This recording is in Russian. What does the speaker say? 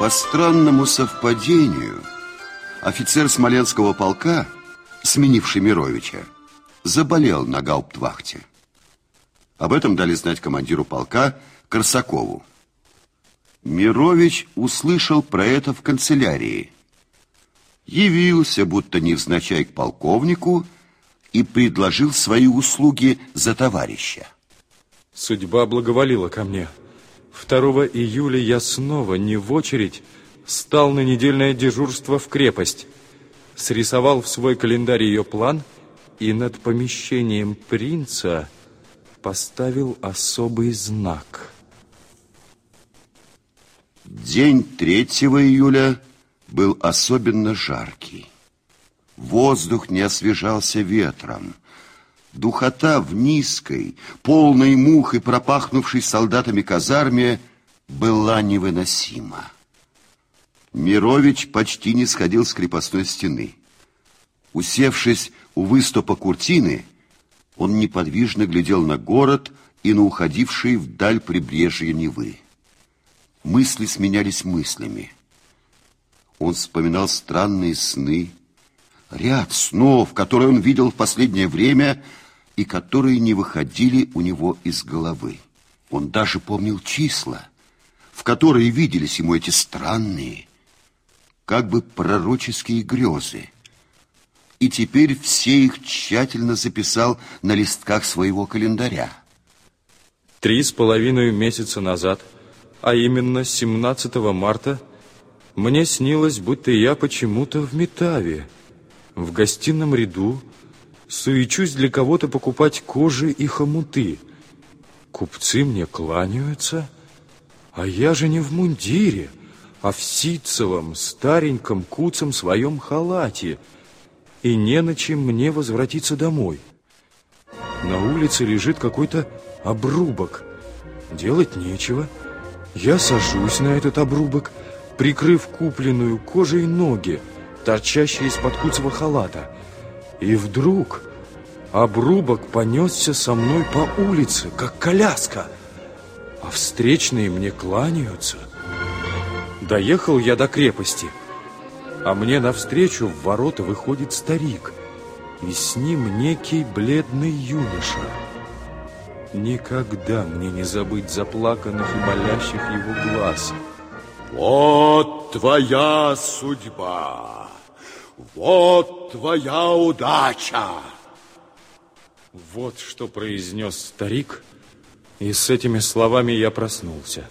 По странному совпадению, офицер Смоленского полка, сменивший Мировича, заболел на гауптвахте. Об этом дали знать командиру полка Корсакову. Мирович услышал про это в канцелярии. Явился, будто невзначай к полковнику, и предложил свои услуги за товарища. Судьба благоволила ко мне. 2 июля я снова, не в очередь, стал на недельное дежурство в крепость. Срисовал в свой календарь ее план и над помещением принца поставил особый знак. День 3 июля был особенно жаркий. Воздух не освежался ветром. Духота в низкой, полной мух и пропахнувшей солдатами казарме была невыносима. Мирович почти не сходил с крепостной стены. Усевшись у выступа куртины, он неподвижно глядел на город и на уходившие вдаль прибрежья Невы. Мысли сменялись мыслями. Он вспоминал странные сны, ряд снов, которые он видел в последнее время и которые не выходили у него из головы. Он даже помнил числа, в которые виделись ему эти странные, как бы пророческие грезы. И теперь все их тщательно записал на листках своего календаря. Три с половиной месяца назад, а именно 17 марта, мне снилось, будто я почему-то в Метаве, в гостином ряду, суечусь для кого-то покупать кожи и хомуты. Купцы мне кланяются, а я же не в мундире, а в ситцевом, стареньком, куцем своем халате, и не на чем мне возвратиться домой. На улице лежит какой-то обрубок. Делать нечего. Я сажусь на этот обрубок, прикрыв купленную кожей ноги, торчащие из-под куцого халата. И вдруг обрубок понесся со мной по улице, как коляска, а встречные мне кланяются. Доехал я до крепости, а мне навстречу в ворота выходит старик, и с ним некий бледный юноша. Никогда мне не забыть заплаканных и молящих его глаз. Вот твоя судьба. Вот твоя удача. Вот что произнес старик, и с этими словами я проснулся.